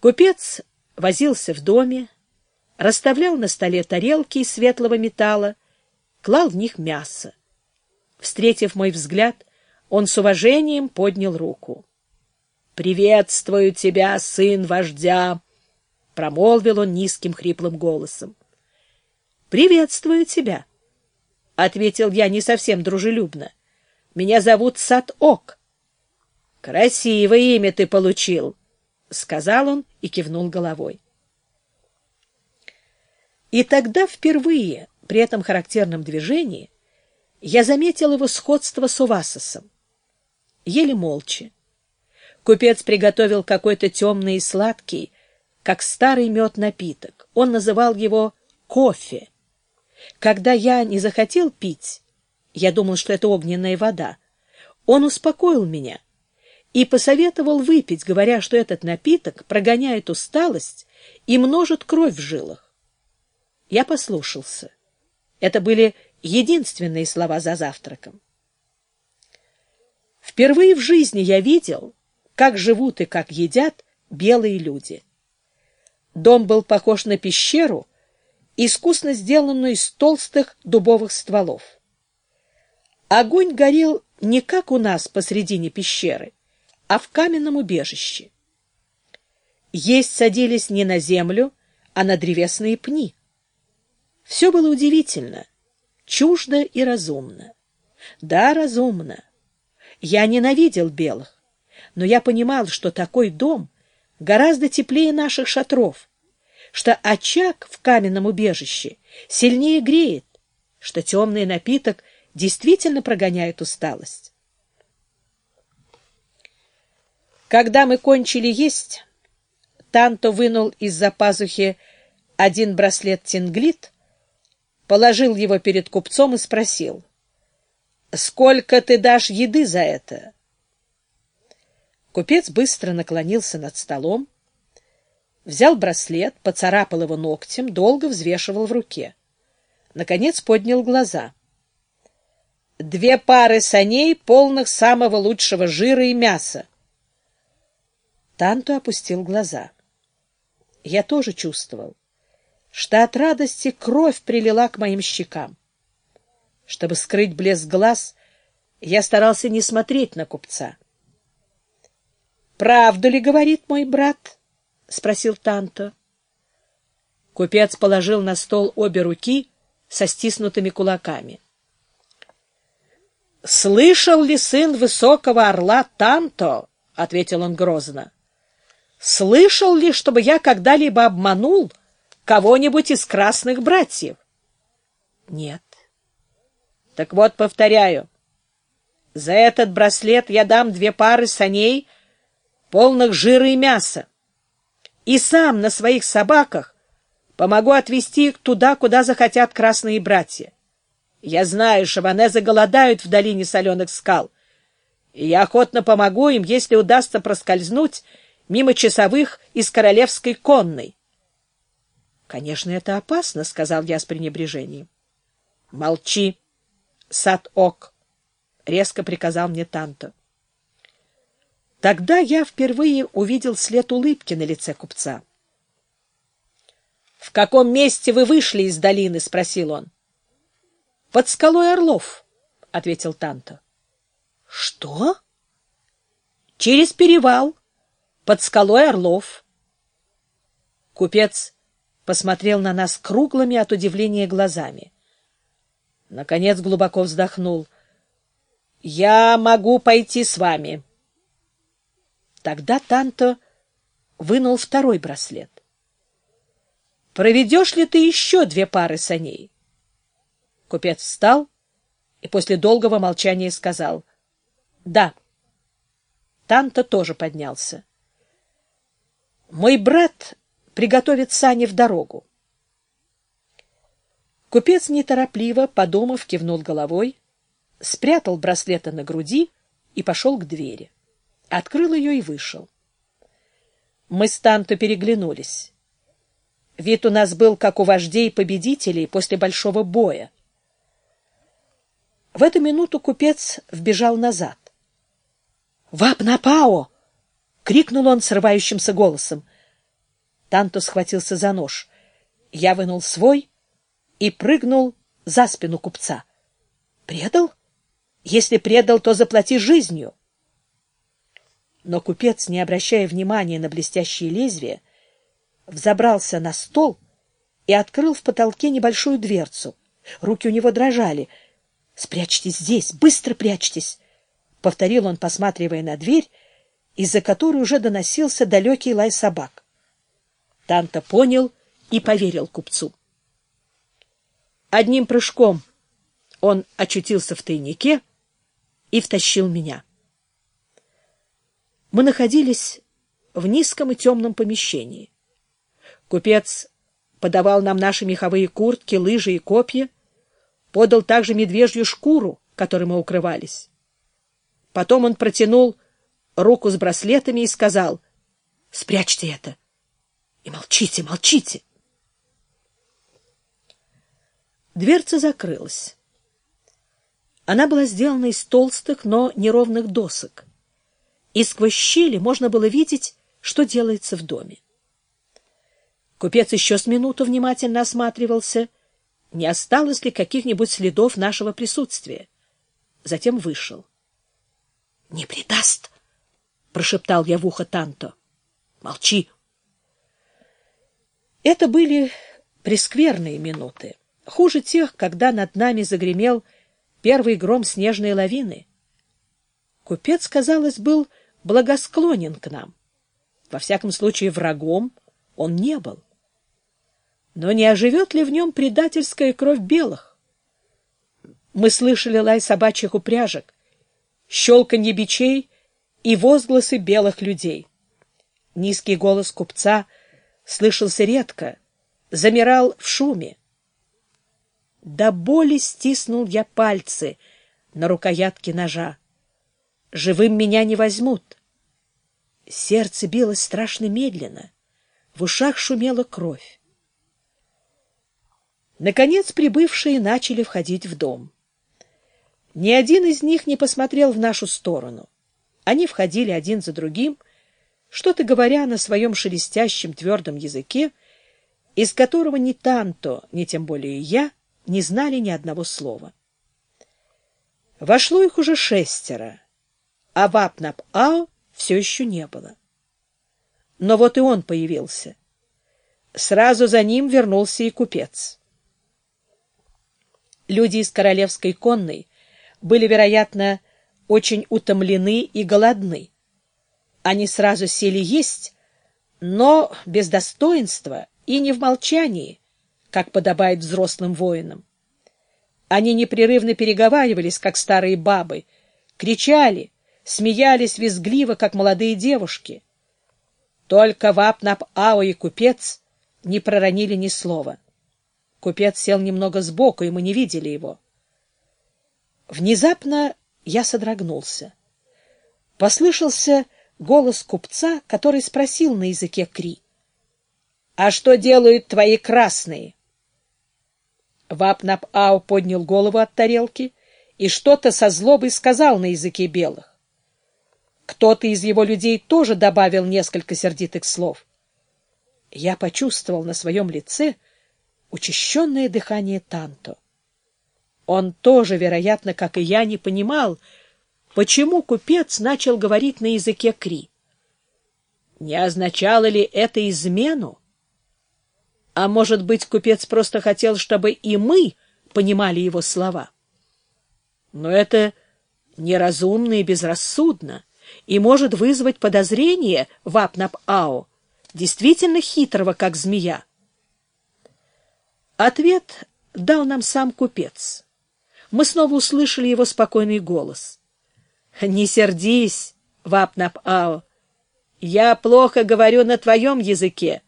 Купец возился в доме, расставлял на столе тарелки из светлого металла, клал в них мясо. Встретив мой взгляд, он с уважением поднял руку. — Приветствую тебя, сын вождя! — промолвил он низким хриплым голосом. — Приветствую тебя! — ответил я не совсем дружелюбно. — Меня зовут Сат-Ок. — Красивое имя ты получил! — сказал он и кивнул головой. И тогда впервые при этом характерном движении я заметил его сходство с Увасосом. Еле молча. Купец приготовил какой-то темный и сладкий, как старый мед напиток. Он называл его кофе. Когда я не захотел пить, я думал, что это огненная вода, он успокоил меня и посоветовал выпить, говоря, что этот напиток прогоняет усталость и множит кровь в жилах. Я послушался. Это были единственные слова за завтраком. Впервые в жизни я видел, как живут и как едят белые люди. Дом был похож на пещеру, искусно сделанную из толстых дубовых стволов. Огонь горел не как у нас посредине пещеры, а в каменном убежище. Есть садились не на землю, а на древесные пни. Все было удивительно, чуждо и разумно. Да, разумно. Я ненавидел белых, но я понимал, что такой дом гораздо теплее наших шатров, что очаг в каменном убежище сильнее греет, что темный напиток действительно прогоняет усталость. Когда мы кончили есть, Танто вынул из-за пазухи один браслет тинглит, положил его перед купцом и спросил, «Сколько ты дашь еды за это?» Купец быстро наклонился над столом, взял браслет, поцарапал его ногтем, долго взвешивал в руке. Наконец поднял глаза. «Две пары саней, полных самого лучшего жира и мяса». Танту опустил глаза. Я тоже чувствовал, что от радости кровь прилила к моим щекам. Чтобы скрыть блеск глаз, я старался не смотреть на купца. «Правду ли говорит мой брат?» — спросил Танто. Купец положил на стол обе руки со стиснутыми кулаками. «Слышал ли сын высокого орла Танто?» — ответил он грозно. «Слышал ли, чтобы я когда-либо обманул кого-нибудь из красных братьев? Нет. Так вот, повторяю, за этот браслет я дам две пары саней, полных жира и мяса, и сам на своих собаках помогу отвезти их туда, куда захотят красные братья. Я знаю, шабанезы голодают в долине соленых скал, и я охотно помогу им, если удастся проскользнуть мимо часовых из королевской конной. Конечно, это опасно, сказал я с пренебрежением. Молчи, Сад-Ок, резко приказал мне Танто. Тогда я впервые увидел след улыбки на лице купца. В каком месте вы вышли из долины, спросил он. Под скалой Орлов, ответил Танто. Что? Через перевал, под скалой Орлов. Купец посмотрел на нас круглыми от удивления глазами. Наконец глубоко вздохнул. — Я могу пойти с вами. Тогда Танто вынул второй браслет. — Проведешь ли ты еще две пары саней? Купец встал и после долгого молчания сказал — Да. Танто тоже поднялся. — Мой брат приготовит сани в дорогу. Купец неторопливо, подумав, кивнул головой, спрятал браслеты на груди и пошел к двери. Открыл ее и вышел. Мы с Танто переглянулись. Вид у нас был, как у вождей победителей после большого боя. В эту минуту купец вбежал назад. «Вап-напао!» — крикнул он срывающимся голосом. Танто схватился за нож. Я вынул свой и прыгнул за спину купца. Предал? Если предал, то заплати жизнью. Но купец, не обращая внимания на блестящее лезвие, взобрался на стол и открыл в потолке небольшую дверцу. Руки у него дрожали. «Спрячьтесь здесь! Быстро прячьтесь!» — повторил он, посматривая на дверь, из-за которой уже доносился далекий лай собак. Танта понял и поверил купцу. Одним прыжком он очутился в тайнике и втащил меня. Мы находились в низком и темном помещении. Купец подавал нам наши меховые куртки, лыжи и копья, подал также медвежью шкуру, которой мы укрывались. Потом он протянул руку с браслетами и сказал, «Спрячьте это! И молчите, молчите!» Дверца закрылась. Она была сделана из толстых, но неровных досок, и сквозь щели можно было видеть, что делается в доме. Купец еще с минуту внимательно осматривался, не осталось ли каких-нибудь следов нашего присутствия. Затем вышел. — Не предаст! — прошептал я в ухо Танто. — Молчи! Это были прескверные минуты, хуже тех, когда над нами загремел первый гром снежной лавины. Купец, казалось, был благосклонен к нам. Во всяком случае, врагом он не был. Но не оживет ли в нем предательская кровь белых? Мы слышали лай собачьих упряжек, щелканье бичей и возгласы белых людей. Низкий голос купца слышался редко, замирал в шуме. До боли стиснул я пальцы на рукоятке ножа. Живым меня не возьмут. Сердце билось страшно медленно, в ушах шумела кровь. Наконец прибывшие начали входить в дом. Ни один из них не посмотрел в нашу сторону. Они входили один за другим, что-то говоря на своем шелестящем твердом языке, из которого ни Танто, ни тем более я не знали ни одного слова. Вошло их уже шестеро, а Вапнап-Ао все еще не было. Но вот и он появился. Сразу за ним вернулся и купец. Люди из королевской конной были, вероятно, очень утомлены и голодны. Они сразу сели есть, но без достоинства и не в молчании, как подобает взрослым воинам. Они непрерывно переговаривались, как старые бабы, кричали, смеялись визгливо, как молодые девушки. Только Вапнап-Ао и купец не проронили ни слова. Купец сел немного сбоку, и мы не видели его. Внезапно я содрогнулся. Послышался голос купца, который спросил на языке Кри. — А что делают твои красные? Вапнап-Ау поднял голову от тарелки и что-то со злобой сказал на языке белых. Кто-то из его людей тоже добавил несколько сердитых слов. Я почувствовал на своем лице учащенное дыхание Танто. Он тоже, вероятно, как и я, не понимал, почему купец начал говорить на языке Кри. Не означало ли это измену? А может быть, купец просто хотел, чтобы и мы понимали его слова? Но это неразумно и безрассудно, и может вызвать подозрение в Апнап-Ао, действительно хитрого, как змея. Ответ дал нам сам купец. Мы снова услышали его спокойный голос. — Не сердись, Вапнап-Ао. Я плохо говорю на твоем языке,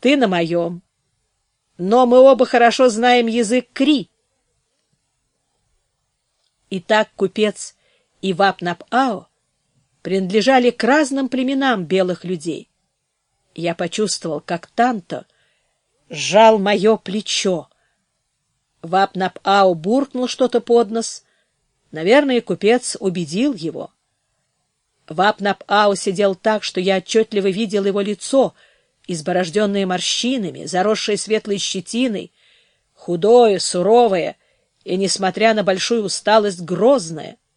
ты на моем. Но мы оба хорошо знаем язык Кри. Итак, купец и Вапнап-Ао принадлежали к разным племенам белых людей. Я почувствовал, как Танто сжал мое плечо, Вапнап-Ау буркнул что-то под нос. Наверное, купец убедил его. Вапнап-Ау сидел так, что я отчетливо видел его лицо, изборожденное морщинами, заросшее светлой щетиной, худое, суровое и, несмотря на большую усталость, грозное —